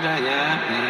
Jaya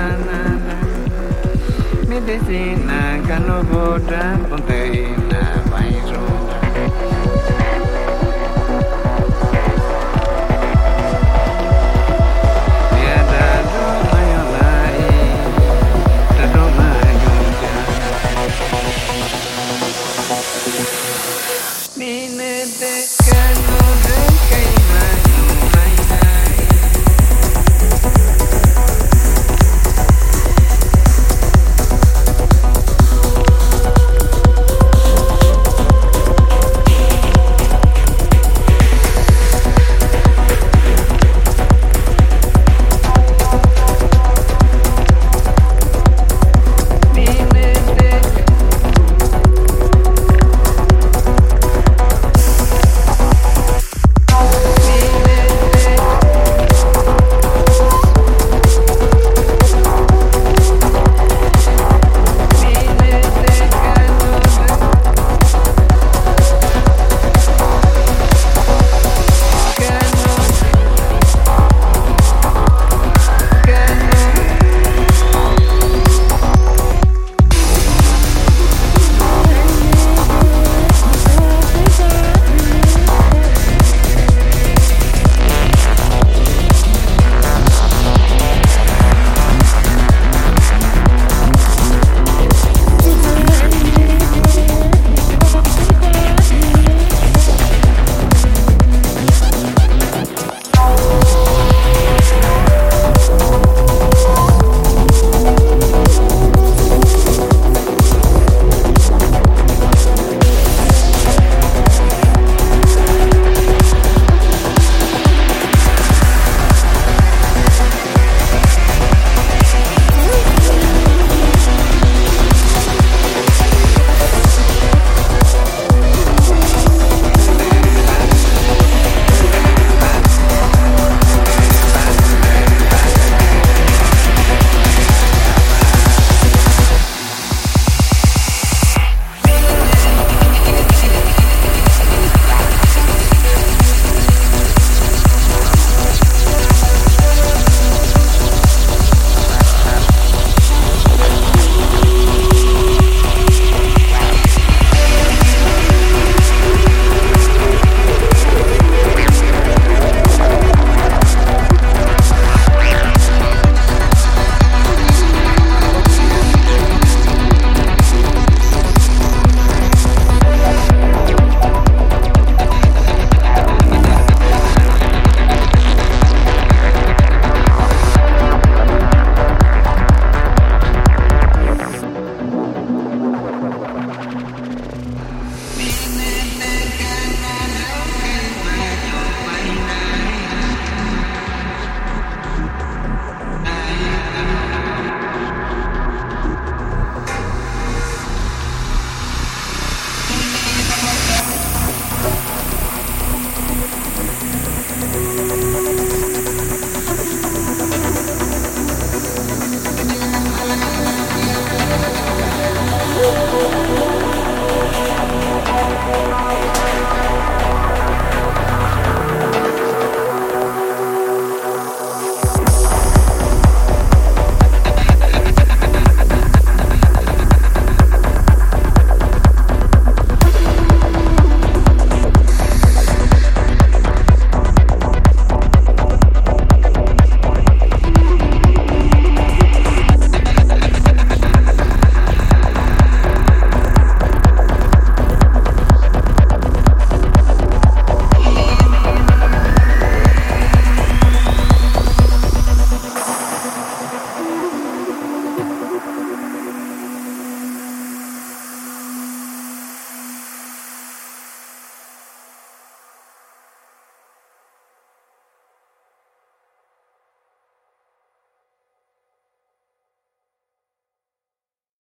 Desde ponte